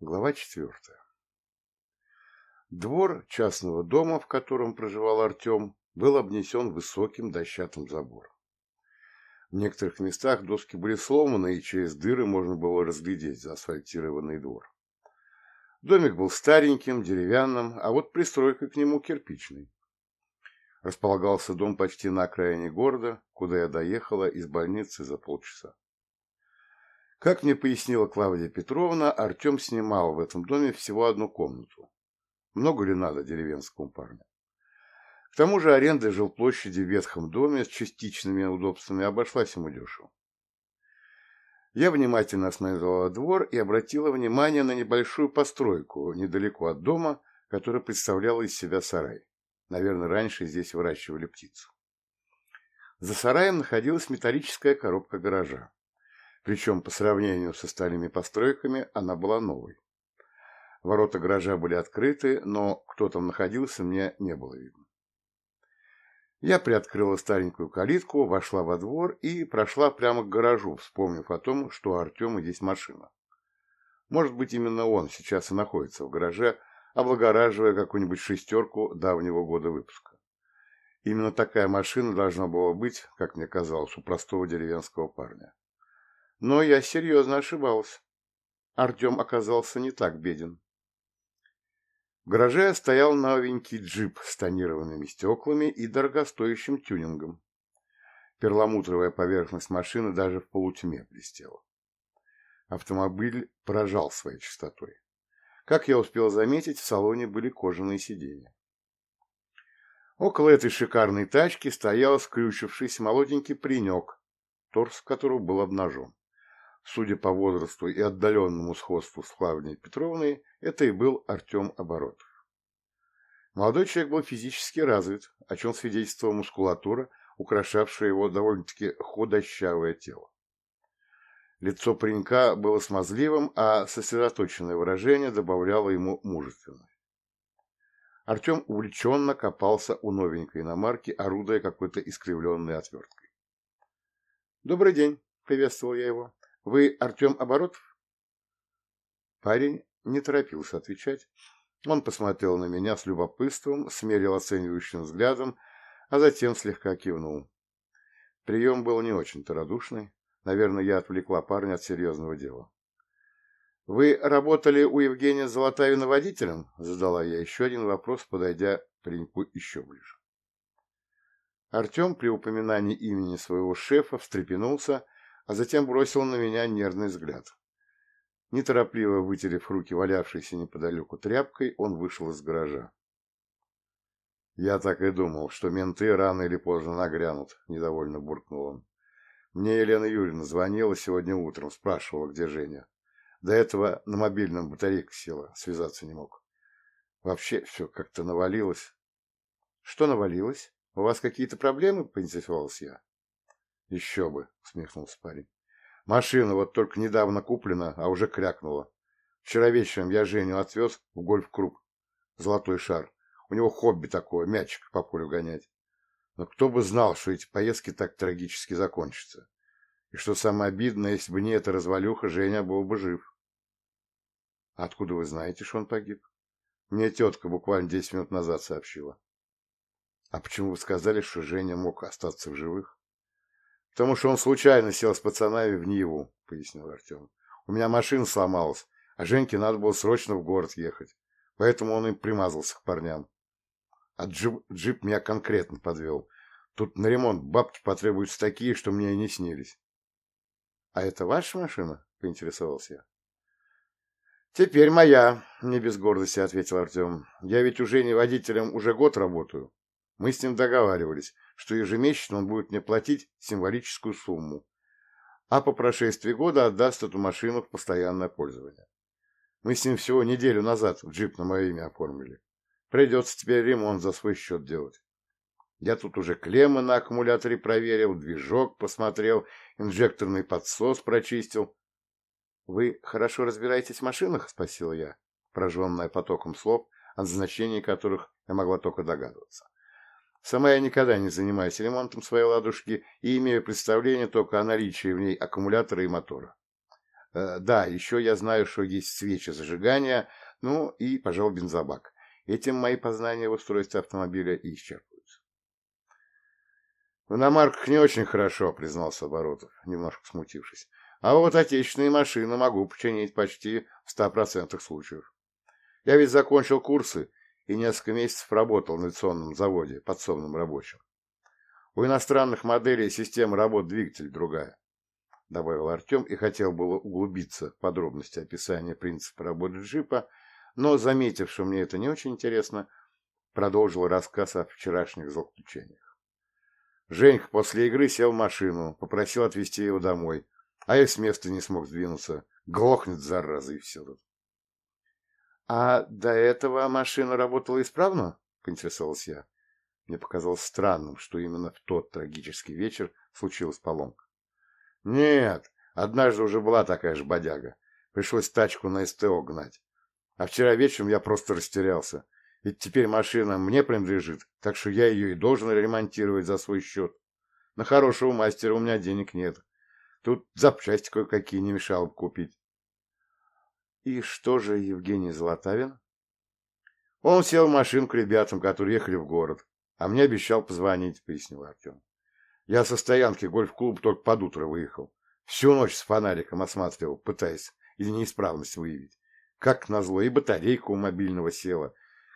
Глава четвертая. Двор частного дома, в котором проживал Артем, был обнесен высоким дощатым забором. В некоторых местах доски были сломаны, и через дыры можно было разглядеть заасфальтированный двор. Домик был стареньким, деревянным, а вот пристройка к нему кирпичной. Располагался дом почти на окраине города, куда я доехала из больницы за полчаса. Как мне пояснила Клавдия Петровна, Артем снимал в этом доме всего одну комнату. Много ли надо деревенскому парню? К тому же аренда жилплощади в ветхом доме с частичными удобствами обошлась ему дешево. Я внимательно осмотрела двор и обратила внимание на небольшую постройку недалеко от дома, которая представляла из себя сарай. Наверное, раньше здесь выращивали птицу. За сараем находилась металлическая коробка гаража. Причем по сравнению с остальными постройками она была новой. Ворота гаража были открыты, но кто там находился, мне не было видно. Я приоткрыла старенькую калитку, вошла во двор и прошла прямо к гаражу, вспомнив о том, что у Артема есть машина. Может быть, именно он сейчас и находится в гараже, облагораживая какую-нибудь шестерку давнего года выпуска. Именно такая машина должна была быть, как мне казалось, у простого деревенского парня. Но я серьезно ошибалась. Артем оказался не так беден. В гараже стоял новенький джип с тонированными стеклами и дорогостоящим тюнингом. Перламутровая поверхность машины даже в полутьме блестела. Автомобиль поражал своей чистотой. Как я успел заметить, в салоне были кожаные сиденья. Около этой шикарной тачки стоял скрючившийся молоденький паренек, торс которого был обнажен. Судя по возрасту и отдаленному сходству с Клавдией Петровной, это и был Артем Оборотов. Молодой человек был физически развит, о чем свидетельствовала мускулатура, украшавшая его довольно-таки худощавое тело. Лицо паренька было смазливым, а сосредоточенное выражение добавляло ему мужественность. Артем увлеченно копался у новенькой иномарки, орудуя какой-то искривленной отверткой. «Добрый день», — приветствовал я его. Вы Артем Оборотов? Парень не торопился отвечать. Он посмотрел на меня с любопытством, смерил оценивающим взглядом, а затем слегка кивнул. Прием был не очень-то радушный. Наверное, я отвлекла парня от серьезного дела. «Вы работали у Евгения Золотавина водителем?» — задала я еще один вопрос, подойдя к пареньку еще ближе. Артем при упоминании имени своего шефа встрепенулся а затем бросил на меня нервный взгляд. Неторопливо вытерев руки валявшейся неподалеку тряпкой, он вышел из гаража. «Я так и думал, что менты рано или поздно нагрянут», — недовольно буркнул он. «Мне Елена Юрьевна звонила сегодня утром, спрашивала, где Женя. До этого на мобильном батарейка села, связаться не мог. Вообще все как-то навалилось». «Что навалилось? У вас какие-то проблемы?» — поинтересовался я. Еще бы, усмехнулся парень. Машина вот только недавно куплена, а уже крякнула. Вчера вечером я Женю отвез в гольф-клуб. Золотой шар. У него хобби такое, мячик по полю гонять. Но кто бы знал, что эти поездки так трагически закончатся. И что самое обидное, если бы не эта развалюха, Женя был бы жив. Откуда вы знаете, что он погиб? Мне тетка буквально десять минут назад сообщила. А почему вы сказали, что Женя мог остаться в живых? Потому что он случайно сел с пацанами в Ниву, — пояснил Артем. У меня машина сломалась, а Женьке надо было срочно в город ехать, поэтому он и примазался к парням. А джип, джип меня конкретно подвел. Тут на ремонт бабки потребуются такие, что мне и не снились. — А это ваша машина? — поинтересовался я. — Теперь моя, — не без гордости ответил Артем. — Я ведь уже не водителем уже год работаю. Мы с ним договаривались, что ежемесячно он будет мне платить символическую сумму, а по прошествии года отдаст эту машину в постоянное пользование. Мы с ним всего неделю назад джип на мое имя оформили. Придется теперь ремонт за свой счет делать. Я тут уже клеммы на аккумуляторе проверил, движок посмотрел, инжекторный подсос прочистил. — Вы хорошо разбираетесь в машинах? — спросила я, прожженная потоком слов, от значения которых я могла только догадываться. Сама я никогда не занимаюсь ремонтом своей ладушки и имею представление только о наличии в ней аккумулятора и мотора. Э, да, еще я знаю, что есть свечи зажигания, ну и, пожалуй, бензобак. Этим мои познания в устройстве автомобиля и исчерпываются. В иномарках не очень хорошо, признался Оборотов, немножко смутившись. А вот отечественные машины могу починить почти в ста процентах случаев. Я ведь закончил курсы и несколько месяцев работал на авиационном заводе, подсобным рабочим. У иностранных моделей система работ двигатель другая. — добавил Артем и хотел было углубиться в подробности описания принципа работы джипа, но, заметив, что мне это не очень интересно, продолжил рассказ о вчерашних злоключениях. Женька после игры сел в машину, попросил отвезти его домой, а я с места не смог сдвинуться. Глохнет, зараза, и все тут. — А до этого машина работала исправно? — поинтересовался я. Мне показалось странным, что именно в тот трагический вечер случилась поломка. Нет, однажды уже была такая же бодяга. Пришлось тачку на СТО гнать. А вчера вечером я просто растерялся. Ведь теперь машина мне принадлежит, так что я ее и должен ремонтировать за свой счет. На хорошего мастера у меня денег нет. Тут запчасти кое-какие не мешало бы купить. И что же Евгений Золотавин? Он сел в машину к ребятам, которые ехали в город, а мне обещал позвонить, пояснил Артем. Я со стоянки гольф-клуб только под утро выехал. Всю ночь с фонариком осматривал, пытаясь или неисправность выявить. Как назло, и батарейка у мобильного села.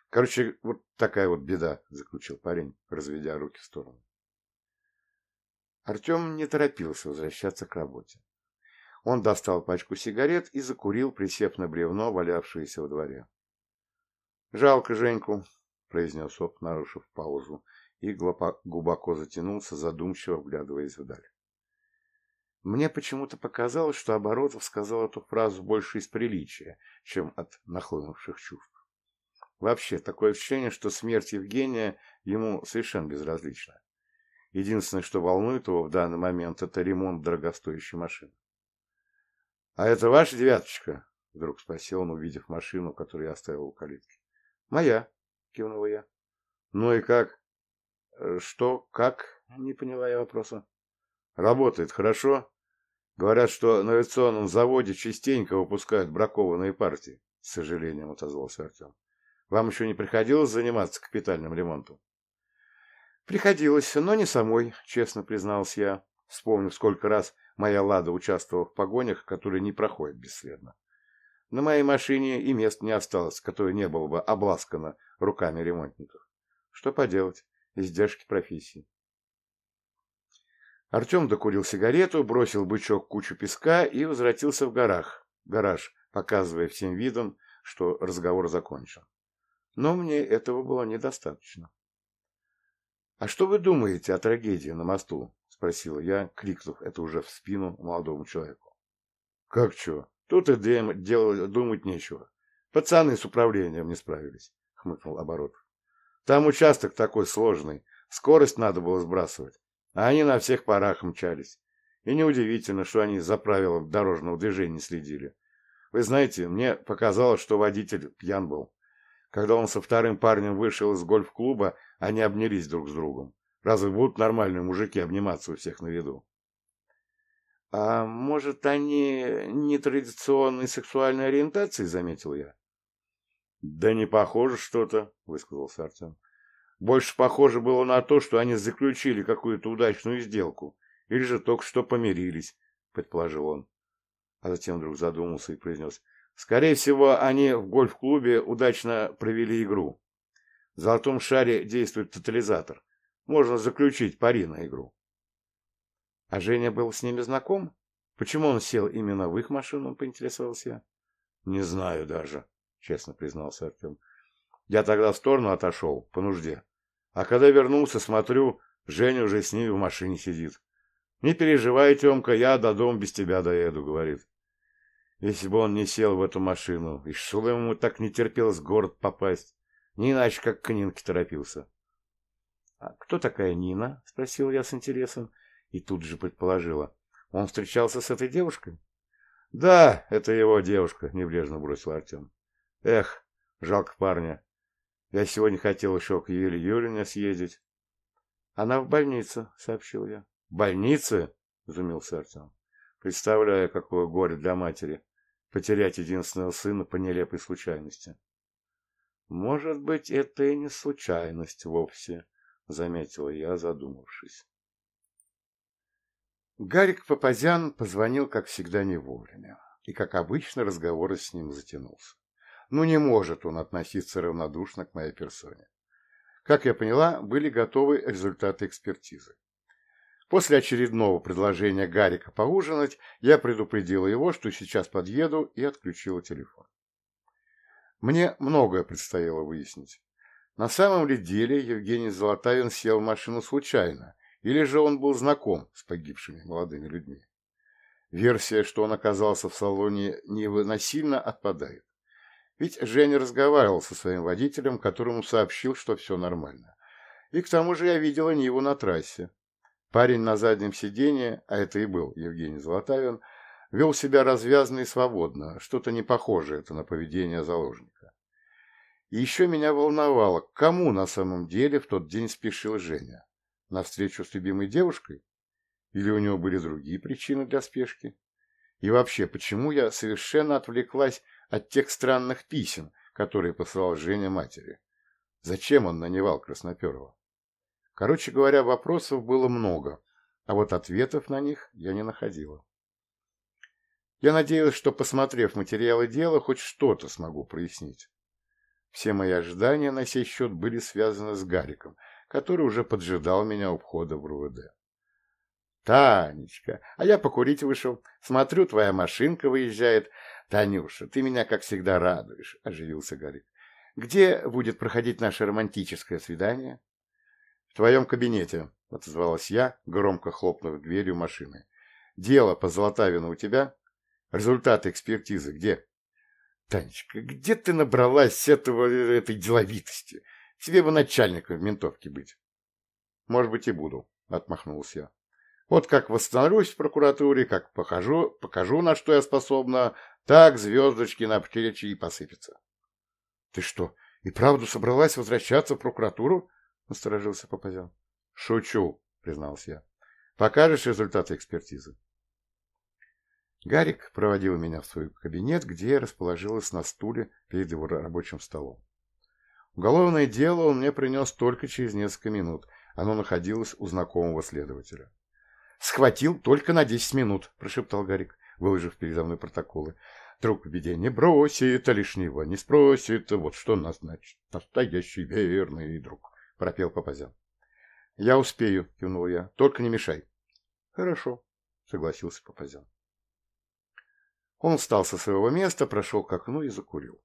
Короче, вот такая вот беда, заключил парень, разведя руки в сторону. Артем не торопился возвращаться к работе. Он достал пачку сигарет и закурил, присев на бревно, валявшееся во дворе. «Жалко Женьку», — произнес Оп, нарушив паузу, и глубоко затянулся, задумчиво вглядываясь вдаль. Мне почему-то показалось, что Оборотов сказал эту фразу больше из приличия, чем от нахлынувших чувств. Вообще, такое ощущение, что смерть Евгения ему совершенно безразлична. Единственное, что волнует его в данный момент, это ремонт дорогостоящей машины. — А это ваша девяточка? — вдруг спросил он, увидев машину, которую я оставил у калитки. — Моя, — кивнула я. — Ну и как? Э, что, как? Не поняла я вопроса. Работает хорошо. Говорят, что на авиационном заводе частенько выпускают бракованные партии. С сожалением отозвался Артем. Вам еще не приходилось заниматься капитальным ремонтом? Приходилось, но не самой, честно признался я, вспомнив, сколько раз моя «Лада» участвовала в погонях, которые не проходят бесследно. На моей машине и мест не осталось, которое не было бы обласкано руками ремонтников. Что поделать? издержки профессии. Артем докурил сигарету, бросил бычок кучу песка и возвратился в горах, гараж, показывая всем видом, что разговор закончен. Но мне этого было недостаточно. «А что вы думаете о трагедии на мосту?» — спросила я, крикнув это уже в спину молодому человеку. «Как что? Тут и дел, думать нечего. Пацаны с управлением не справились», — хмыкнул оборот. Там участок такой сложный, скорость надо было сбрасывать, а они на всех парах мчались. И неудивительно, что они за правила дорожного движения следили. Вы знаете, мне показалось, что водитель пьян был. Когда он со вторым парнем вышел из гольф-клуба, они обнялись друг с другом. Разве будут нормальные мужики обниматься у всех на виду? — А может, они нетрадиционной сексуальной ориентации, заметил я? Да не похоже что-то, высказался Артем. Больше похоже было на то, что они заключили какую-то удачную сделку, или же только что помирились, предположил он. А затем вдруг задумался и произнес. Скорее всего, они в гольф-клубе удачно провели игру. В золотом шаре действует тотализатор. Можно заключить пари на игру. А Женя был с ними знаком? Почему он сел именно в их машину, поинтересовался я? Не знаю даже, — честно признался Артем. Я тогда в сторону отошел, по нужде. А когда вернулся, смотрю, Женя уже с ними в машине сидит. «Не переживай, Темка, я до дома без тебя доеду», — говорит. Если бы он не сел в эту машину, и что ему так не терпелось в город попасть, не иначе, как к Нинке торопился. — А кто такая Нина? — спросил я с интересом, и тут же предположила. — Он встречался с этой девушкой? — Да, это его девушка, — небрежно бросил Артем. Эх, жалко парня. Я сегодня хотел еще к Юле Юрьевне съездить. Она в больнице, сообщил я. Больнице? Изумился Артем. Представляю, какое горе для матери потерять единственного сына по нелепой случайности. Может быть, это и не случайность вовсе, заметила я, задумавшись. Гарик Папазян позвонил, как всегда, не вовремя, и, как обычно, разговор с ним затянулся. Ну, не может он относиться равнодушно к моей персоне. Как я поняла, были готовы результаты экспертизы. После очередного предложения Гарика поужинать, я предупредила его, что сейчас подъеду, и отключила телефон. Мне многое предстояло выяснить. На самом ли деле Евгений Золотавин сел в машину случайно, или же он был знаком с погибшими молодыми людьми? Версия, что он оказался в салоне невыносильно отпадает. Ведь Женя разговаривал со своим водителем, которому сообщил, что все нормально. И к тому же я видела Ниву на трассе. Парень на заднем сиденье, а это и был Евгений Золотавин, вел себя развязно и свободно, что-то не похожее это на поведение заложника. И еще меня волновало, к кому на самом деле в тот день спешил Женя? На встречу с любимой девушкой? Или у него были другие причины для спешки? И вообще, почему я совершенно отвлеклась от тех странных писем, которые посылал Женя матери? Зачем он наневал Красноперова? Короче говоря, вопросов было много, а вот ответов на них я не находила. Я надеялась, что, посмотрев материалы дела, хоть что-то смогу прояснить. Все мои ожидания на сей счет были связаны с Гариком, который уже поджидал меня у входа в РУВД. «Танечка, а я покурить вышел. Смотрю, твоя машинка выезжает. Танюша, ты меня, как всегда, радуешь», — оживился Гарик. «Где будет проходить наше романтическое свидание?» «В твоем кабинете», — отозвалась я, громко хлопнув дверью машины. «Дело по Золотавину у тебя? Результаты экспертизы где?» «Танечка, где ты набралась этого, этой деловитости? Тебе бы начальником в ментовке быть». «Может быть, и буду», — отмахнулся я. «Вот как восстановлюсь в прокуратуре, как покажу, покажу, на что я способна, так звездочки на птичьи и посыпятся». «Ты что, и правду собралась возвращаться в прокуратуру?» насторожился Папазян. Шучу, признался я. Покажешь результаты экспертизы? Гарик проводил меня в свой кабинет, где я расположилась на стуле перед его рабочим столом. Уголовное дело он мне принес только через несколько минут. Оно находилось у знакомого следователя. «Схватил только на десять минут», – прошептал Гарик, выложив передо мной протоколы. «Друг в беде не бросит, а лишнего не спросит. Вот что нас значит настоящий верный друг» пропел Папазян. «Я успею», — кивнул я. «Только не мешай». «Хорошо», — согласился Папазян. Он встал со своего места, прошел к окну и закурил.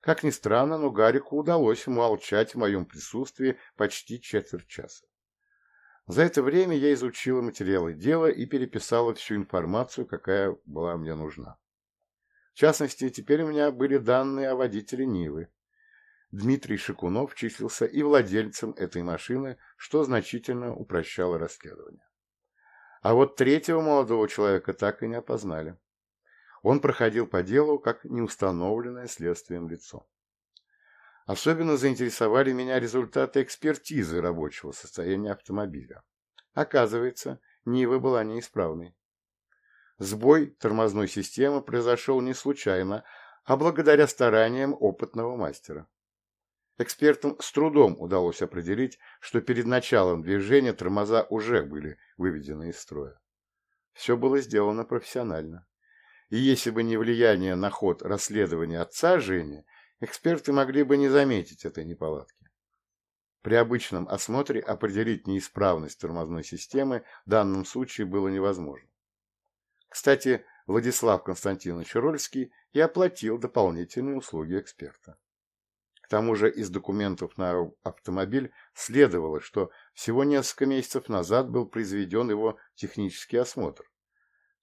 Как ни странно, но Гарику удалось молчать в моем присутствии почти четверть часа. За это время я изучила материалы дела и переписала всю информацию, какая была мне нужна. В частности, теперь у меня были данные о водителе Нивы, Дмитрий Шикунов числился и владельцем этой машины, что значительно упрощало расследование. А вот третьего молодого человека так и не опознали. Он проходил по делу как неустановленное следствием лицо. Особенно заинтересовали меня результаты экспертизы рабочего состояния автомобиля. Оказывается, Нива была неисправной. Сбой тормозной системы произошел не случайно, а благодаря стараниям опытного мастера. Экспертам с трудом удалось определить, что перед началом движения тормоза уже были выведены из строя. Все было сделано профессионально. И если бы не влияние на ход расследования отца Жени, эксперты могли бы не заметить этой неполадки. При обычном осмотре определить неисправность тормозной системы в данном случае было невозможно. Кстати, Владислав Константинович Рольский и оплатил дополнительные услуги эксперта. К тому же из документов на автомобиль следовало, что всего несколько месяцев назад был произведен его технический осмотр,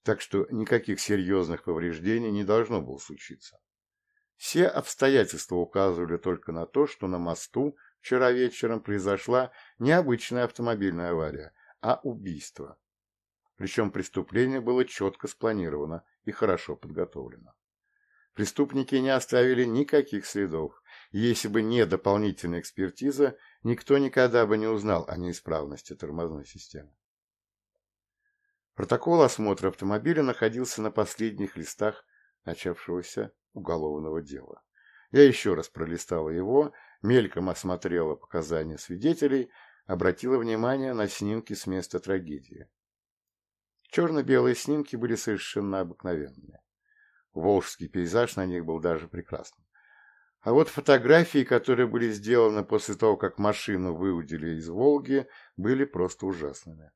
так что никаких серьезных повреждений не должно было случиться. Все обстоятельства указывали только на то, что на мосту вчера вечером произошла не обычная автомобильная авария, а убийство. Причем преступление было четко спланировано и хорошо подготовлено. Преступники не оставили никаких следов, если бы не дополнительная экспертиза, никто никогда бы не узнал о неисправности тормозной системы. Протокол осмотра автомобиля находился на последних листах начавшегося уголовного дела. Я еще раз пролистала его, мельком осмотрела показания свидетелей, обратила внимание на снимки с места трагедии. Черно-белые снимки были совершенно обыкновенные. Волжский пейзаж на них был даже прекрасным. А вот фотографии, которые были сделаны после того, как машину выудили из Волги, были просто ужасными.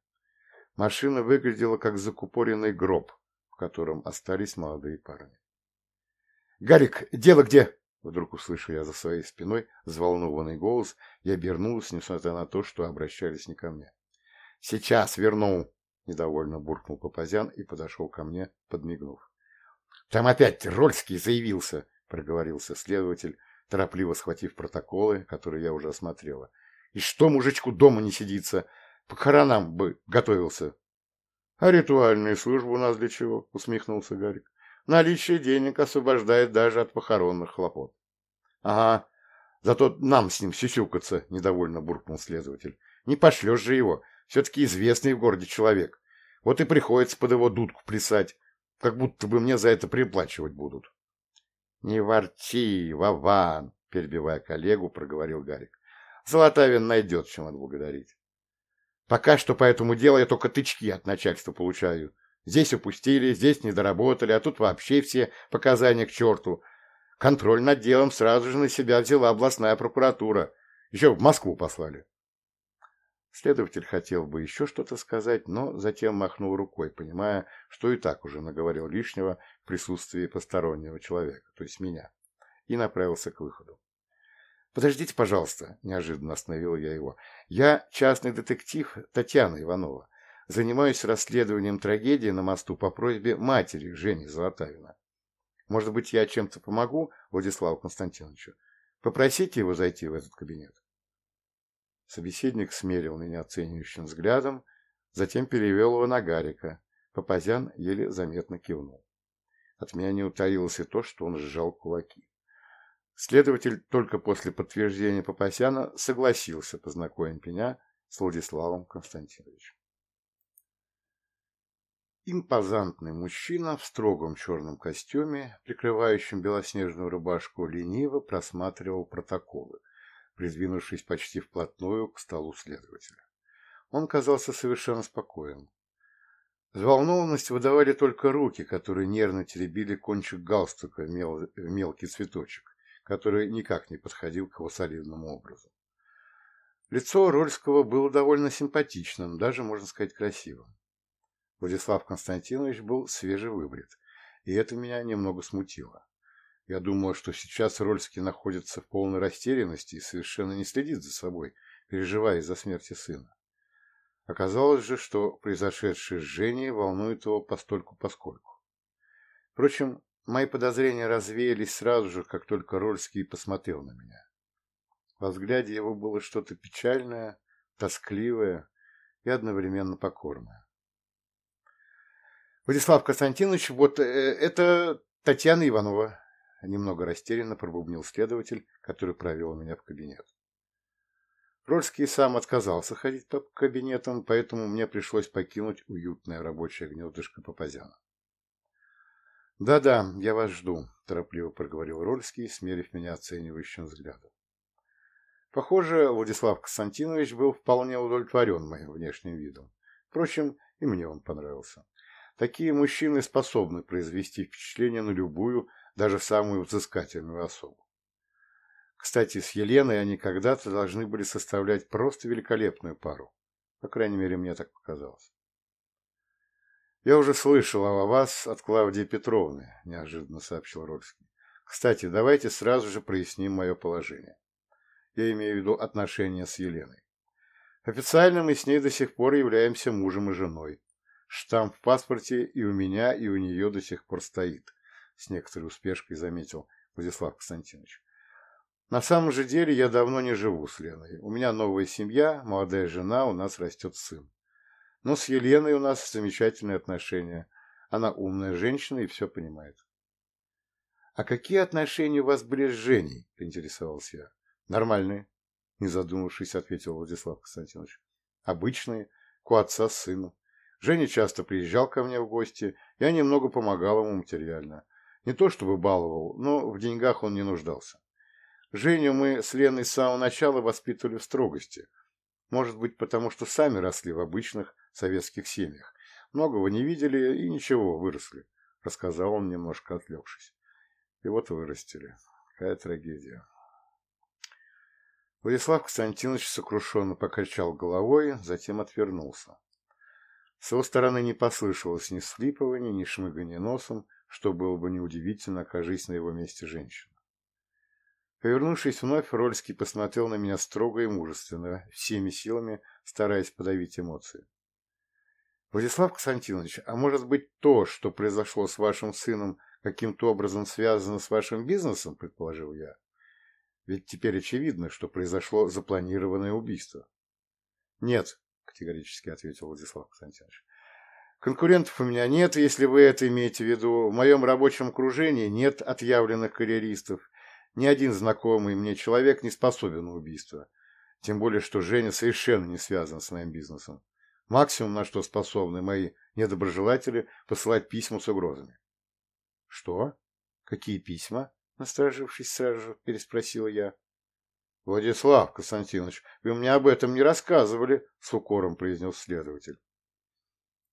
Машина выглядела как закупоренный гроб, в котором остались молодые парни. «Гарик, дело где?» Вдруг услышу я за своей спиной взволнованный голос и обернулась, несмотря на то, что обращались не ко мне. «Сейчас верну!» — недовольно буркнул Папазян и подошел ко мне, подмигнув. «Там опять Рольский заявился!» — проговорился следователь, торопливо схватив протоколы, которые я уже осмотрела. «И что мужичку дома не сидится? Похоронам бы готовился!» «А ритуальные службы у нас для чего?» — усмехнулся Гарик. «Наличие денег освобождает даже от похоронных хлопот». «Ага, зато нам с ним сюсюкаться!» — недовольно буркнул следователь. «Не пошлешь же его, все-таки известный в городе человек. Вот и приходится под его дудку плясать, как будто бы мне за это приплачивать будут». «Не ворчи, Вован!» — перебивая коллегу, проговорил Гарик. «Золотавин найдет, чем отблагодарить. Пока что по этому делу я только тычки от начальства получаю. Здесь упустили, здесь не доработали, а тут вообще все показания к черту. Контроль над делом сразу же на себя взяла областная прокуратура. Еще в Москву послали. Следователь хотел бы еще что-то сказать, но затем махнул рукой, понимая, что и так уже наговорил лишнего в присутствии постороннего человека, то есть меня, и направился к выходу. «Подождите, пожалуйста», – неожиданно остановил я его. «Я частный детектив Татьяна Иванова. Занимаюсь расследованием трагедии на мосту по просьбе матери Жени Золотавина. Может быть, я чем-то помогу Владиславу Константиновичу? Попросите его зайти в этот кабинет». Собеседник смерил меня оценивающим взглядом, затем перевел его на Гарика. Папазян еле заметно кивнул. От меня не утаилось и то, что он сжал кулаки. Следователь только после подтверждения Папасяна согласился познакомить меня с Владиславом Константиновичем. Импозантный мужчина в строгом черном костюме, прикрывающем белоснежную рубашку, лениво просматривал протоколы, придвинувшись почти вплотную к столу следователя. Он казался совершенно спокоен. Взволнованность выдавали только руки, которые нервно теребили кончик галстука в мел... мелкий цветочек, который никак не подходил к его солидному образу. Лицо Рольского было довольно симпатичным, даже, можно сказать, красивым. Владислав Константинович был свежевыбрит, и это меня немного смутило. Я думал, что сейчас Рольский находится в полной растерянности и совершенно не следит за собой, переживая из-за смерти сына. Оказалось же, что произошедшее с Женей волнует его постольку-поскольку. Впрочем, мои подозрения развеялись сразу же, как только Рольский посмотрел на меня. Во взгляде его было что-то печальное, тоскливое и одновременно покорное. Владислав Константинович, вот э, это Татьяна Иванова, Немного растерянно пробубнил следователь, который провел меня в кабинет. Рольский сам отказался ходить по кабинетам, поэтому мне пришлось покинуть уютное рабочее гнездышко Папазяна. «Да-да, я вас жду», – торопливо проговорил Рольский, смерив меня оценивающим взглядом. Похоже, Владислав Константинович был вполне удовлетворен моим внешним видом. Впрочем, и мне он понравился. Такие мужчины способны произвести впечатление на любую, даже самую взыскательную особу. Кстати, с Еленой они когда-то должны были составлять просто великолепную пару. По крайней мере, мне так показалось. «Я уже слышал о вас от Клавдии Петровны», – неожиданно сообщил Рольский. «Кстати, давайте сразу же проясним мое положение. Я имею в виду отношения с Еленой. Официально мы с ней до сих пор являемся мужем и женой. Штамп в паспорте и у меня, и у нее до сих пор стоит с некоторой успешкой заметил Владислав Константинович. На самом же деле я давно не живу с Леной. У меня новая семья, молодая жена, у нас растет сын. Но с Еленой у нас замечательные отношения. Она умная женщина и все понимает. «А какие отношения у вас были с Женей?» – поинтересовался я. «Нормальные», – не задумавшись, ответил Владислав Константинович. «Обычные, у отца с сыном. Женя часто приезжал ко мне в гости, я немного помогал ему материально. Не то чтобы баловал, но в деньгах он не нуждался. Женю мы с Леной с самого начала воспитывали в строгости. Может быть, потому что сами росли в обычных советских семьях. Многого не видели и ничего, выросли, — рассказал он, немножко отвлекшись. И вот вырастили. Какая трагедия. Владислав Константинович сокрушенно покачал головой, затем отвернулся. С его стороны не послышалось ни слипывания, ни шмыгания носом, что было бы неудивительно, окажись на его месте женщина. Повернувшись вновь, Рольский посмотрел на меня строго и мужественно, всеми силами стараясь подавить эмоции. «Владислав Константинович, а может быть то, что произошло с вашим сыном, каким-то образом связано с вашим бизнесом?» – предположил я. «Ведь теперь очевидно, что произошло запланированное убийство». «Нет», – категорически ответил Владислав Константинович. Конкурентов у меня нет, если вы это имеете в виду. В моем рабочем окружении нет отъявленных карьеристов. Ни один знакомый мне человек не способен на убийство. Тем более, что Женя совершенно не связан с моим бизнесом. Максимум, на что способны мои недоброжелатели, посылать письма с угрозами. — Что? Какие письма? — насторожившись сразу же, переспросила я. — Владислав Константинович, вы мне об этом не рассказывали, — с укором произнес следователь.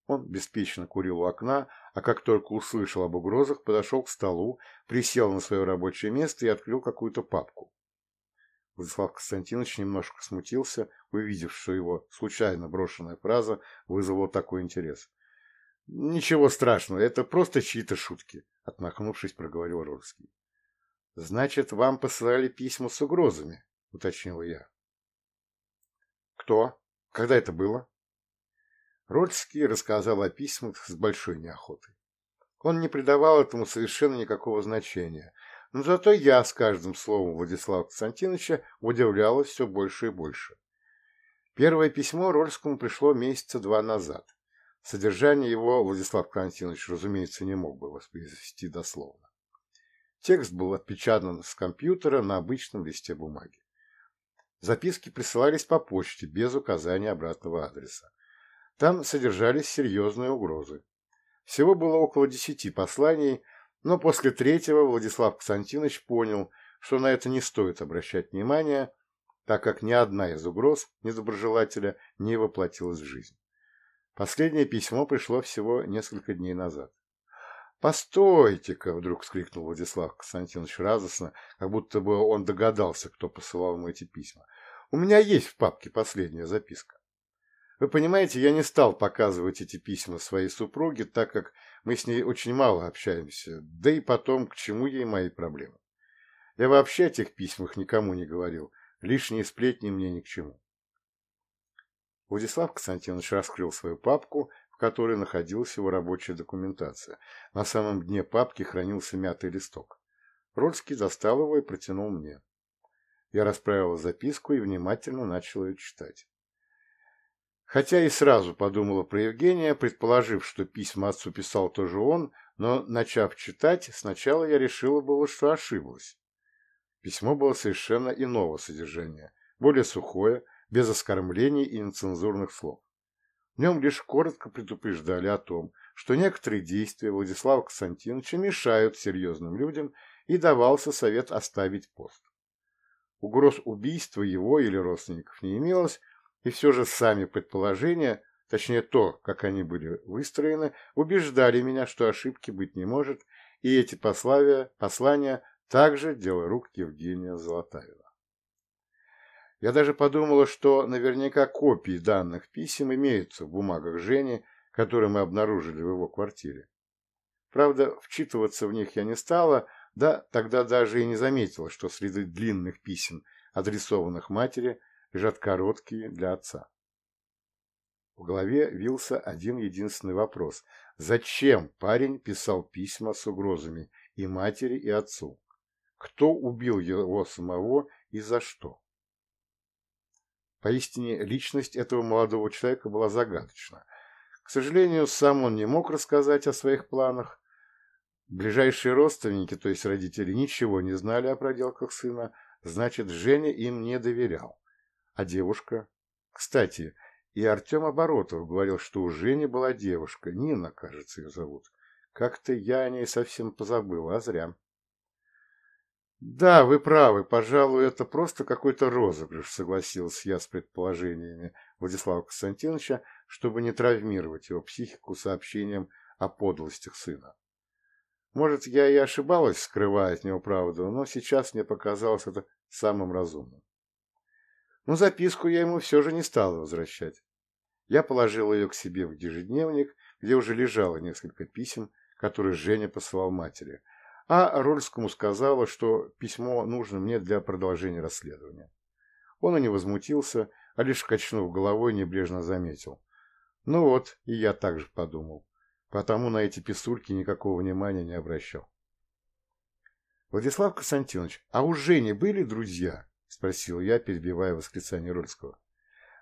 Он беспечно курил у окна, а как только услышал об угрозах, подошел к столу, присел на свое рабочее место и открыл какую-то папку. Владислав Константинович немножко смутился, увидев, что его случайно брошенная фраза вызвала такой интерес. — Ничего страшного, это просто чьи-то шутки, — отмахнувшись, проговорил Рорский. — Значит, вам посылали письма с угрозами, — уточнил я. — Кто? Когда это было? Рольский рассказал о письмах с большой неохотой. Он не придавал этому совершенно никакого значения, но зато я с каждым словом Владислава Константиновича удивлялась все больше и больше. Первое письмо Рольскому пришло месяца два назад. Содержание его Владислав Константинович, разумеется, не мог бы воспроизвести дословно. Текст был отпечатан с компьютера на обычном листе бумаги. Записки присылались по почте без указания обратного адреса. Там содержались серьезные угрозы. Всего было около десяти посланий, но после третьего Владислав Константинович понял, что на это не стоит обращать внимания, так как ни одна из угроз недоброжелателя не воплотилась в жизнь. Последнее письмо пришло всего несколько дней назад. «Постойте-ка!» — вдруг вскрикнул Владислав Константинович радостно, как будто бы он догадался, кто посылал ему эти письма. «У меня есть в папке последняя записка. Вы понимаете, я не стал показывать эти письма своей супруге, так как мы с ней очень мало общаемся, да и потом, к чему ей мои проблемы. Я вообще о тех письмах никому не говорил, лишние сплетни мне ни к чему. Владислав Константинович раскрыл свою папку, в которой находилась его рабочая документация. На самом дне папки хранился мятый листок. Рольский достал его и протянул мне. Я расправил записку и внимательно начал ее читать. Хотя и сразу подумала про Евгения, предположив, что письма отцу писал тоже он, но, начав читать, сначала я решила было, что ошиблась. Письмо было совершенно иного содержания, более сухое, без оскорблений и нецензурных слов. В нем лишь коротко предупреждали о том, что некоторые действия Владислава Константиновича мешают серьезным людям и давался совет оставить пост. Угроз убийства его или родственников не имелось, и все же сами предположения, точнее то, как они были выстроены, убеждали меня, что ошибки быть не может, и эти послания, послания также дело рук Евгения Золотаева. Я даже подумала, что наверняка копии данных писем имеются в бумагах Жени, которые мы обнаружили в его квартире. Правда, вчитываться в них я не стала, да тогда даже и не заметила, что среди длинных писем, адресованных матери, лежат короткие для отца. В голове вился один единственный вопрос. Зачем парень писал письма с угрозами и матери, и отцу? Кто убил его самого и за что? Поистине, личность этого молодого человека была загадочна. К сожалению, сам он не мог рассказать о своих планах. Ближайшие родственники, то есть родители, ничего не знали о проделках сына, значит, Женя им не доверял. А девушка? Кстати, И Артем Оборотов говорил, что у Жени была девушка, Нина, кажется, ее зовут. Как-то я о ней совсем позабыл, а зря. «Да, вы правы. Пожалуй, это просто какой-то розыгрыш», — согласился я с предположениями Владислава Константиновича, чтобы не травмировать его психику сообщением о подлостях сына. Может, я и ошибалась, скрывая от него правду, но сейчас мне показалось это самым разумным. Но записку я ему все же не стала возвращать. Я положил ее к себе в ежедневник, где уже лежало несколько писем, которые Женя посылал матери, а Рольскому сказала, что письмо нужно мне для продолжения расследования. Он и не возмутился, а лишь качнув головой, небрежно заметил. Ну вот, и я так же подумал, потому на эти писульки никакого внимания не обращал. Владислав Константинович, а у Жени были друзья? — спросил я, перебивая восклицание Рольского.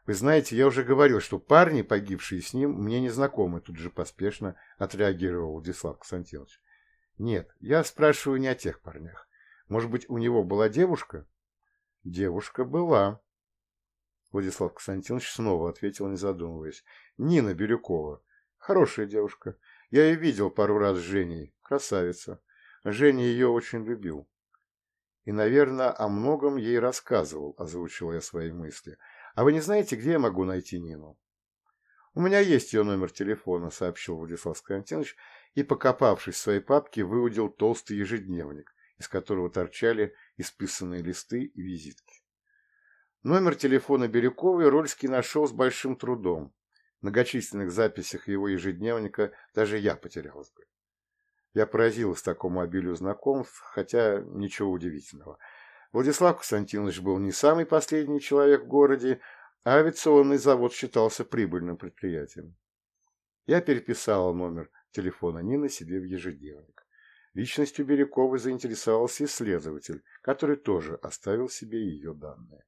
Вы знаете, я уже говорил, что парни, погибшие с ним, мне не знакомы, тут же поспешно отреагировал Владислав Константинович. Нет, я спрашиваю не о тех парнях. Может быть, у него была девушка? Девушка была. Владислав Константинович снова ответил, не задумываясь. Нина Бирюкова. Хорошая девушка. Я ее видел пару раз с Женей. Красавица. Женя ее очень любил. И, наверное, о многом ей рассказывал, озвучил я свои мысли. А вы не знаете, где я могу найти Нину? У меня есть ее номер телефона, сообщил Владислав Константинович и, покопавшись в своей папке, выудил толстый ежедневник, из которого торчали исписанные листы и визитки. Номер телефона Бирюковой Рольский нашел с большим трудом. В многочисленных записях его ежедневника даже я потерялась бы. Я поразилась такому обилию знакомств, хотя ничего удивительного. Владислав Константинович был не самый последний человек в городе, а авиационный завод считался прибыльным предприятием. Я переписала номер телефона Нины себе в ежедневник. Личностью Бирюковой заинтересовался исследователь, который тоже оставил себе ее данные.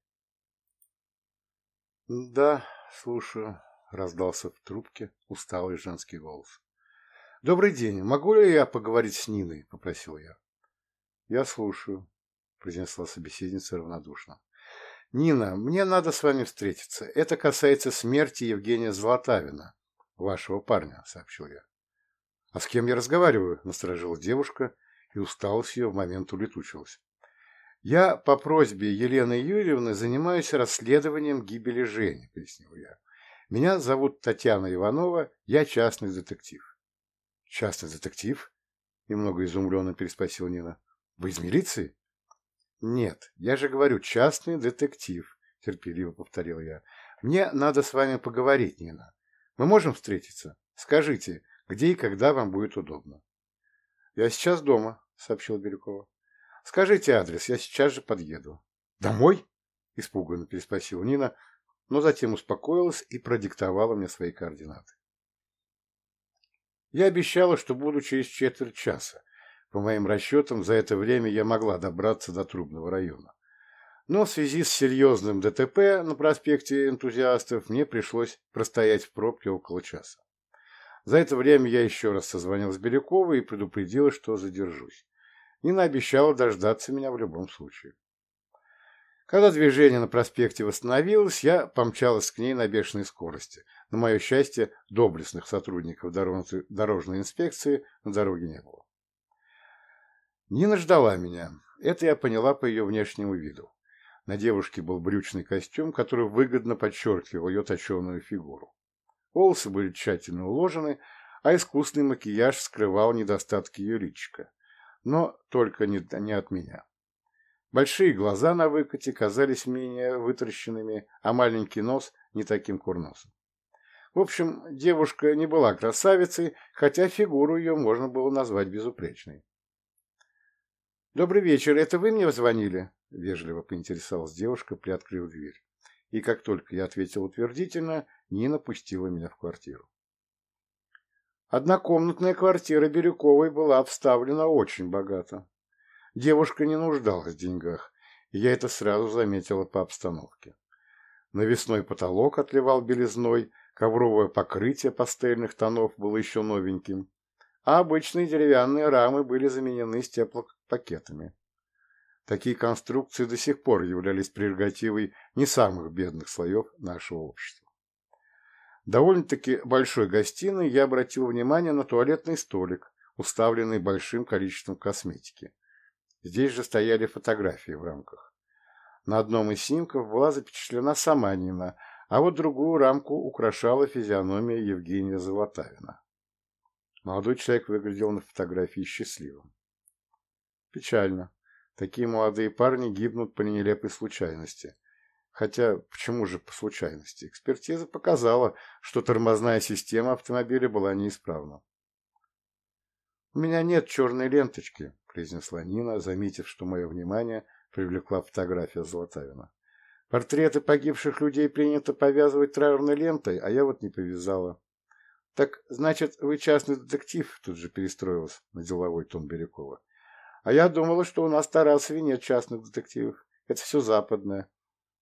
«Да, слушаю», — раздался в трубке усталый женский голос. «Добрый день. Могу ли я поговорить с Ниной?» — попросил я. «Я слушаю», — произнесла собеседница равнодушно. «Нина, мне надо с вами встретиться. Это касается смерти Евгения Золотавина, вашего парня», — сообщил я. «А с кем я разговариваю?» — насторожила девушка, и усталость ее в момент улетучилась. «Я по просьбе Елены Юрьевны занимаюсь расследованием гибели Жени», — пояснил я. «Меня зовут Татьяна Иванова, я частный детектив». «Частный детектив?» — немного изумленно переспросила Нина. «Вы из милиции?» «Нет, я же говорю, частный детектив», — терпеливо повторил я. «Мне надо с вами поговорить, Нина. Мы можем встретиться? Скажите, где и когда вам будет удобно?» «Я сейчас дома», — сообщила Бирюкова. «Скажите адрес, я сейчас же подъеду». «Домой?» — испуганно переспросила Нина, но затем успокоилась и продиктовала мне свои координаты. Я обещала, что буду через четверть часа. По моим расчетам, за это время я могла добраться до Трубного района. Но в связи с серьезным ДТП на проспекте энтузиастов мне пришлось простоять в пробке около часа. За это время я еще раз созвонил с Бирюковой и предупредила, что задержусь. Нина обещала дождаться меня в любом случае. Когда движение на проспекте восстановилось, я помчалась к ней на бешеной скорости, на мое счастье, доблестных сотрудников дорожной инспекции на дороге не было. Нина ждала меня. Это я поняла по ее внешнему виду. На девушке был брючный костюм, который выгодно подчеркивал ее точеную фигуру. Волосы были тщательно уложены, а искусный макияж скрывал недостатки ее личика. Но только не, не от меня. Большие глаза на выкате казались менее вытаращенными, а маленький нос не таким курносым. В общем, девушка не была красавицей, хотя фигуру ее можно было назвать безупречной. «Добрый вечер, это вы мне звонили?» — вежливо поинтересовалась девушка, приоткрыв дверь. И как только я ответил утвердительно, Нина пустила меня в квартиру. Однокомнатная квартира Бирюковой была обставлена очень богато. Девушка не нуждалась в деньгах, и я это сразу заметила по обстановке. Навесной потолок отливал белизной, Ковровое покрытие пастельных тонов было еще новеньким, а обычные деревянные рамы были заменены стеклопакетами. Такие конструкции до сих пор являлись прерогативой не самых бедных слоев нашего общества. довольно-таки большой гостиной я обратил внимание на туалетный столик, уставленный большим количеством косметики. Здесь же стояли фотографии в рамках. На одном из снимков была запечатлена сама Нина, а вот другую рамку украшала физиономия Евгения Золотавина. Молодой человек выглядел на фотографии счастливым. Печально. Такие молодые парни гибнут по нелепой случайности. Хотя, почему же по случайности? Экспертиза показала, что тормозная система автомобиля была неисправна. «У меня нет черной ленточки», — произнесла Нина, заметив, что мое внимание привлекла фотография Золотавина. «Портреты погибших людей принято повязывать траурной лентой, а я вот не повязала». «Так, значит, вы частный детектив?» — тут же перестроилась на деловой тон Бирюкова. «А я думала, что у нас в Тарасове нет частных детективов. Это все западное.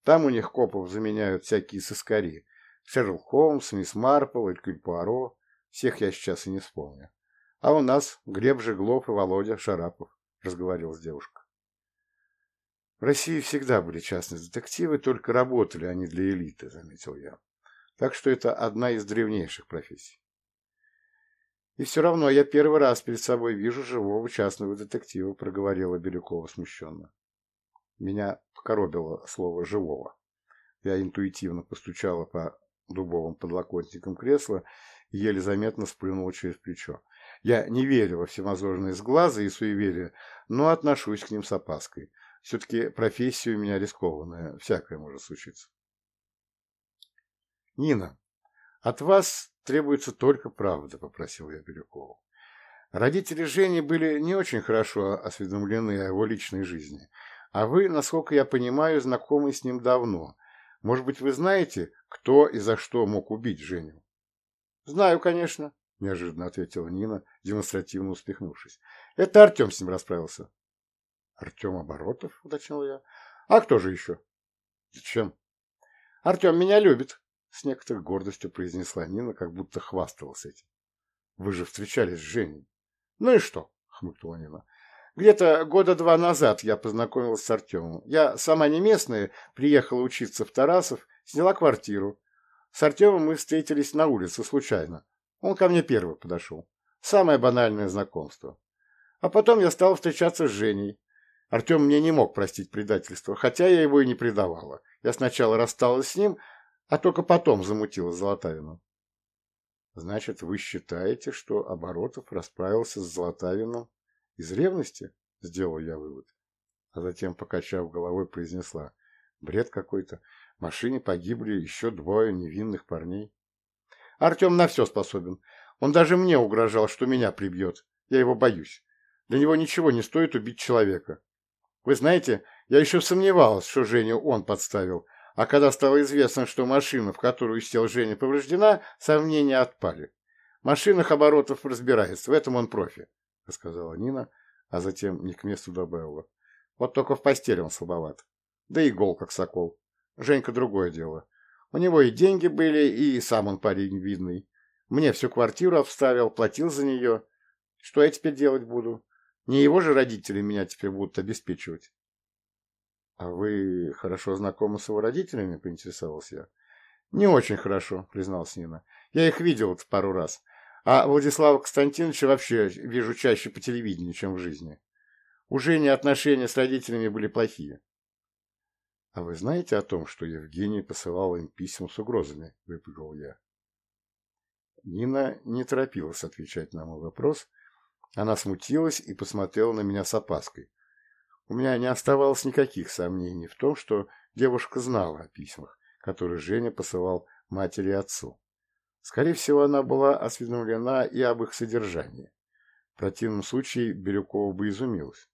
Там у них копов заменяют всякие сыскари. Шерлок Холмс, мисс Марпл, Элькюль Пуаро. Всех я сейчас и не вспомню. А у нас Глеб Жеглов и Володя Шарапов, разговаривал с девушкой. В России всегда были частные детективы, только работали они для элиты, заметил я. Так что это одна из древнейших профессий. И все равно я первый раз перед собой вижу живого частного детектива, проговорила Бирюкова смущенно. Меня покоробило слово «живого». Я интуитивно постучала по дубовым подлокотникам кресла и еле заметно сплюнула через плечо. Я не верю во всевозможные сглазы и суеверия, но отношусь к ним с опаской. Все-таки профессия у меня рискованная, всякое может случиться. Нина, от вас требуется только правда, попросил я Бирюкову. Родители Жени были не очень хорошо осведомлены о его личной жизни, а вы, насколько я понимаю, знакомы с ним давно. Может быть, вы знаете, кто и за что мог убить Женю? — Знаю, конечно, — неожиданно ответила Нина, демонстративно усмехнувшись. — Это Артем с ним расправился. — Артем Оборотов? — уточнил я. — А кто же еще? — Зачем? — Артем меня любит, — с некоторой гордостью произнесла Нина, как будто хвасталась этим. — Вы же встречались с Женей. — Ну и что? — хмыкнула Нина. Где-то года два назад я познакомилась с Артемом. Я сама не местная, приехала учиться в Тарасов, сняла квартиру. С Артемом мы встретились на улице случайно. Он ко мне первый подошел. Самое банальное знакомство. А потом я стала встречаться с Женей. Артем мне не мог простить предательство, хотя я его и не предавала. Я сначала рассталась с ним, а только потом замутила Золотавину. Значит, вы считаете, что Оборотов расправился с Золотавином из ревности? Сделал я вывод. А затем, покачав головой, произнесла. Бред какой-то. В машине погибли еще двое невинных парней. Артем на все способен. Он даже мне угрожал, что меня прибьет. Я его боюсь. Для него ничего не стоит убить человека. Вы знаете, я еще сомневалась, что Женю он подставил. А когда стало известно, что машина, в которую сел Женя, повреждена, сомнения отпали. В машинах оборотов разбирается, в этом он профи. — сказала Нина, а затем не к месту добавила. Вот только в постели он слабоват. Да и гол, как сокол. Женька другое дело. У него и деньги были, и сам он парень видный. Мне всю квартиру обставил, платил за нее. Что я теперь делать буду? Не его же родители меня теперь будут обеспечивать. — А вы хорошо знакомы с его родителями? — поинтересовался я. — Не очень хорошо, — призналась Нина. — Я их видел пару раз. А Владислава Константиновича вообще вижу чаще по телевидению, чем в жизни. У Жени отношения с родителями были плохие. — А вы знаете о том, что Евгений посылал им письма с угрозами? — выпугал я. Нина не торопилась отвечать на мой вопрос. Она смутилась и посмотрела на меня с опаской. У меня не оставалось никаких сомнений в том, что девушка знала о письмах, которые Женя посылал матери и отцу. Скорее всего, она была осведомлена и об их содержании. В противном случае Бирюкова бы изумилась.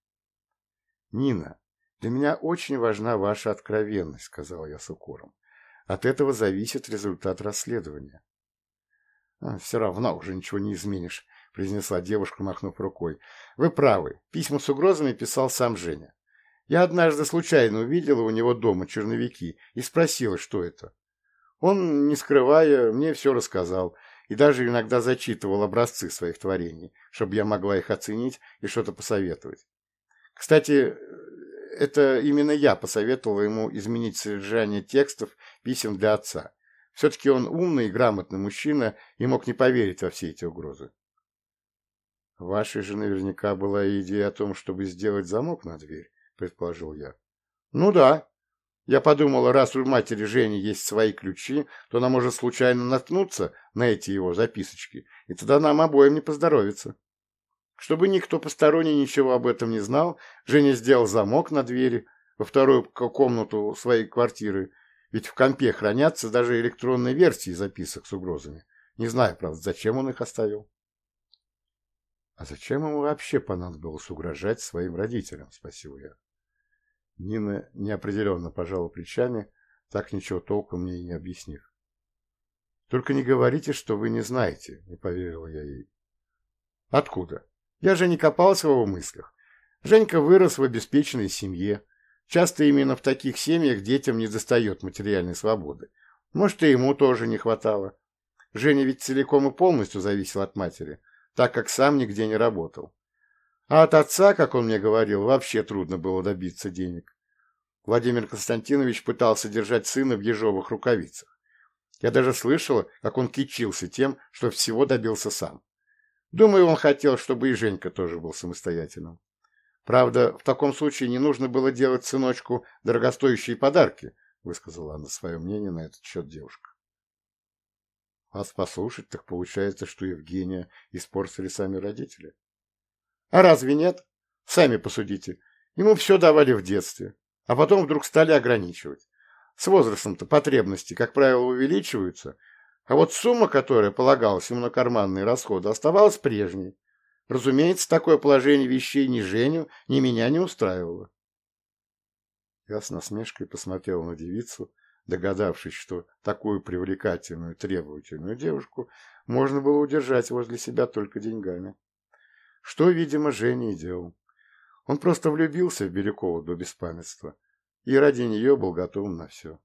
«Нина, для меня очень важна ваша откровенность», — сказал я с укором. «От этого зависит результат расследования». «А, «Все равно уже ничего не изменишь», — произнесла девушка, махнув рукой. «Вы правы. Письма с угрозами писал сам Женя. Я однажды случайно увидела у него дома черновики и спросила, что это. Он, не скрывая, мне все рассказал и даже иногда зачитывал образцы своих творений, чтобы я могла их оценить и что-то посоветовать. Кстати, это именно я посоветовала ему изменить содержание текстов писем для отца. Все-таки он умный и грамотный мужчина и мог не поверить во все эти угрозы. Вашей же наверняка была идея о том, чтобы сделать замок на дверь, предположил я. Ну да. Я подумала, раз у матери Жени есть свои ключи, то она может случайно наткнуться на эти его записочки, и тогда нам обоим не поздоровится. Чтобы никто посторонний ничего об этом не знал, Женя сделал замок на двери во вторую комнату своей квартиры, ведь в компе хранятся даже электронные версии записок с угрозами. Не знаю, правда, зачем он их оставил. «А зачем ему вообще понадобилось угрожать своим родителям?» – спросил я. Нина неопределенно пожала плечами, так ничего толком мне и не объяснив. «Только не говорите, что вы не знаете», – не поверила я ей. «Откуда? Я же не копался в его мыслях. Женька вырос в обеспеченной семье. Часто именно в таких семьях детям не достает материальной свободы. Может, и ему тоже не хватало. Женя ведь целиком и полностью зависел от матери, так как сам нигде не работал. А от отца, как он мне говорил, вообще трудно было добиться денег. Владимир Константинович пытался держать сына в ежовых рукавицах. Я даже слышала, как он кичился тем, что всего добился сам. Думаю, он хотел, чтобы и Женька тоже был самостоятельным. Правда, в таком случае не нужно было делать сыночку дорогостоящие подарки, высказала она свое мнение на этот счет девушка. Вас послушать, так получается, что Евгения испортили сами родители. А разве нет? Сами посудите. Ему все давали в детстве, а потом вдруг стали ограничивать. С возрастом-то потребности, как правило, увеличиваются, а вот сумма, которая полагалась ему на карманные расходы, оставалась прежней. Разумеется, такое положение вещей ни Женю, ни меня не устраивало. Я с насмешкой посмотрел на девицу, догадавшись, что такую привлекательную, требовательную девушку можно было удержать возле себя только деньгами. Что, видимо, Женя и делал. Он просто влюбился в Бирюкову до беспамятства и ради нее был готов на все.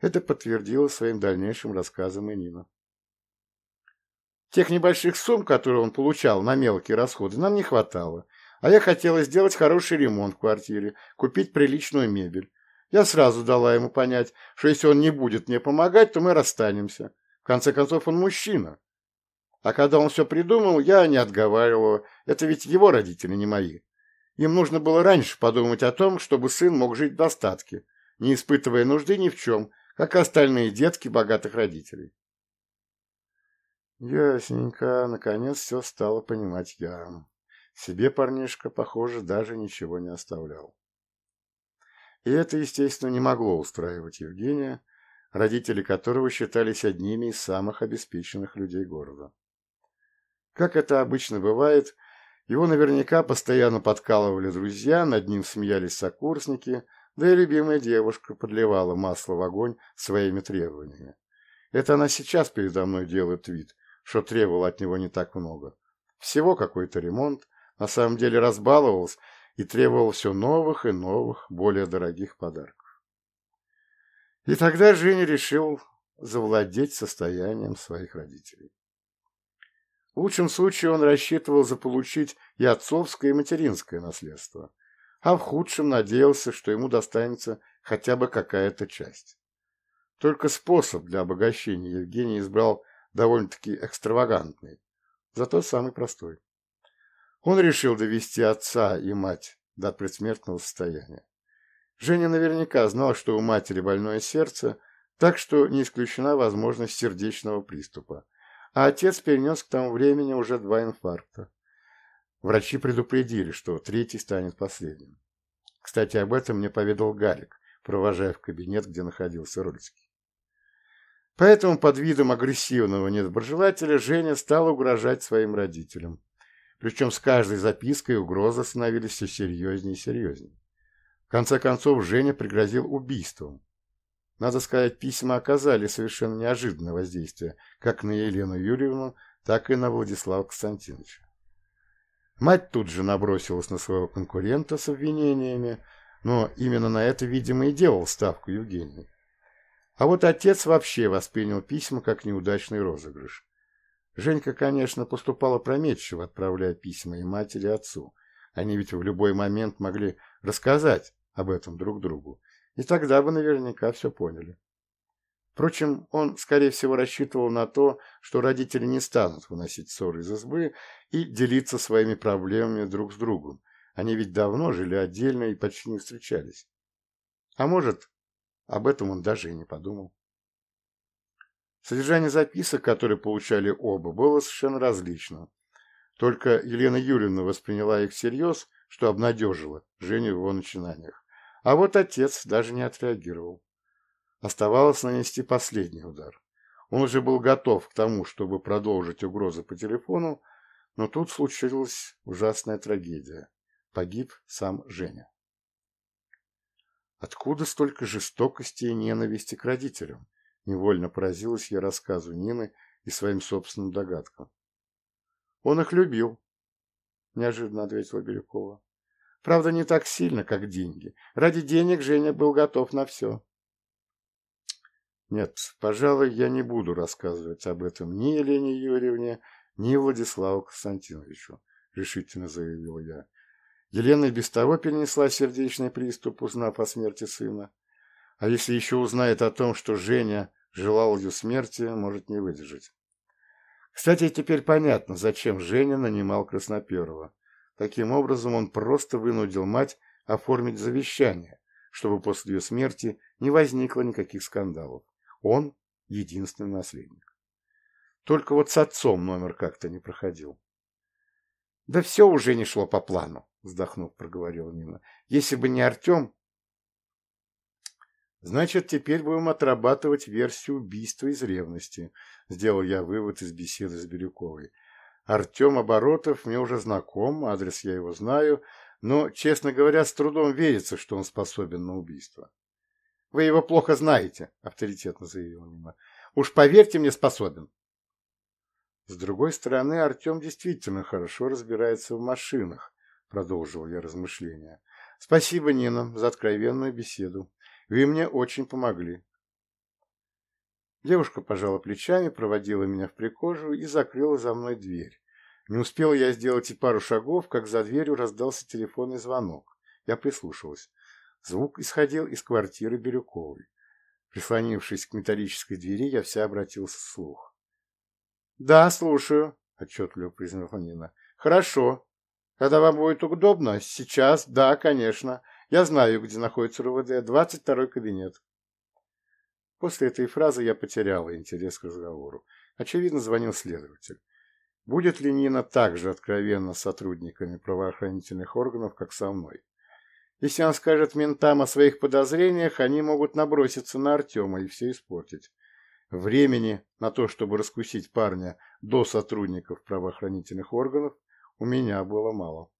Это подтвердила своим дальнейшим рассказом и Нина. Тех небольших сумм, которые он получал на мелкие расходы, нам не хватало, а я хотела сделать хороший ремонт в квартире, купить приличную мебель. Я сразу дала ему понять, что если он не будет мне помогать, то мы расстанемся. В конце концов, он мужчина. А когда он все придумал, я не отговаривала. Это ведь его родители, не мои. Им нужно было раньше подумать о том, чтобы сын мог жить в достатке, не испытывая нужды ни в чем, как и остальные детки богатых родителей. Ясненько, наконец все стало понимать я. Себе парнишка, похоже, даже ничего не оставлял. И это, естественно, не могло устраивать Евгения, родители которого считались одними из самых обеспеченных людей города. Как это обычно бывает, его наверняка постоянно подкалывали друзья, над ним смеялись сокурсники, да и любимая девушка подливала масло в огонь своими требованиями. Это она сейчас передо мной делает вид, что требовала от него не так много. Всего какой-то ремонт, на самом деле разбаловался и требовал все новых и новых, более дорогих подарков. И тогда Женя решил завладеть состоянием своих родителей. В лучшем случае он рассчитывал заполучить и отцовское, и материнское наследство, а в худшем надеялся, что ему достанется хотя бы какая-то часть. Только способ для обогащения Евгений избрал довольно-таки экстравагантный, зато самый простой. Он решил довести отца и мать до предсмертного состояния. Женя наверняка знал, что у матери больное сердце, так что не исключена возможность сердечного приступа, а отец перенес к тому времени уже два инфаркта. Врачи предупредили, что третий станет последним. Кстати, об этом мне поведал Гарик, провожая в кабинет, где находился Рольский. Поэтому под видом агрессивного недоброжелателя Женя стал угрожать своим родителям. Причем с каждой запиской угрозы становились все серьезнее и серьезнее. В конце концов, Женя пригрозил убийством. Надо сказать, письма оказали совершенно неожиданное воздействие как на Елену Юрьевну, так и на Владислава Константиновича. Мать тут же набросилась на своего конкурента с обвинениями, но именно на это, видимо, и делал ставку Евгений. А вот отец вообще воспринял письма как неудачный розыгрыш. Женька, конечно, поступала прометчиво, отправляя письма и матери, и отцу. Они ведь в любой момент могли рассказать об этом друг другу, и тогда бы наверняка все поняли. Впрочем, он, скорее всего, рассчитывал на то, что родители не станут выносить ссоры из избы и делиться своими проблемами друг с другом. Они ведь давно жили отдельно и почти не встречались. А может, об этом он даже и не подумал. Содержание записок, которые получали оба, было совершенно различно. Только Елена Юрьевна восприняла их всерьез, что обнадежило Женю в его начинаниях. А вот отец даже не отреагировал. Оставалось нанести последний удар. Он уже был готов к тому, чтобы продолжить угрозы по телефону, но тут случилась ужасная трагедия. Погиб сам Женя. Откуда столько жестокости и ненависти к родителям? Невольно поразилась я рассказу Нины и своим собственным догадкам. Он их любил, неожиданно ответила Бирюкова. Правда, не так сильно, как деньги. Ради денег Женя был готов на все. Нет, пожалуй, я не буду рассказывать об этом ни Елене Юрьевне, ни Владиславу Константиновичу, решительно заявила я. Елена и без того перенесла сердечный приступ, узнав о смерти сына. А если еще узнает о том, что Женя желал ее смерти, может не выдержать. Кстати, теперь понятно, зачем Женя нанимал Красноперова. Таким образом, он просто вынудил мать оформить завещание, чтобы после ее смерти не возникло никаких скандалов. Он единственный наследник. Только вот с отцом номер как-то не проходил. «Да все уже не шло по плану», — вздохнув, проговорила Нина. «Если бы не Артем, Значит, теперь будем отрабатывать версию убийства из ревности, сделал я вывод из беседы с Бирюковой. Артем Оборотов мне уже знаком, адрес я его знаю, но, честно говоря, с трудом верится, что он способен на убийство. Вы его плохо знаете, авторитетно заявил Нина. Уж поверьте мне, способен. С другой стороны, Артем действительно хорошо разбирается в машинах, продолжил я размышления. Спасибо, Нина, за откровенную беседу. Вы мне очень помогли. Девушка пожала плечами, проводила меня в прихожую и закрыла за мной дверь. Не успел я сделать и пару шагов, как за дверью раздался телефонный звонок. Я прислушалась. Звук исходил из квартиры Бирюковой. Прислонившись к металлической двери, я вся обратился вслух. «Да, слушаю», — отчетливо признала Нина. «Хорошо. Когда вам будет удобно? Сейчас? Да, конечно. Я знаю, где находится РУВД. Двадцать второй кабинет. После этой фразы я потеряла интерес к разговору. Очевидно, звонил следователь. Будет ли Нина так же откровенна с сотрудниками правоохранительных органов, как со мной? Если он скажет ментам о своих подозрениях, они могут наброситься на Артема и все испортить. Времени на то, чтобы раскусить парня до сотрудников правоохранительных органов, у меня было мало.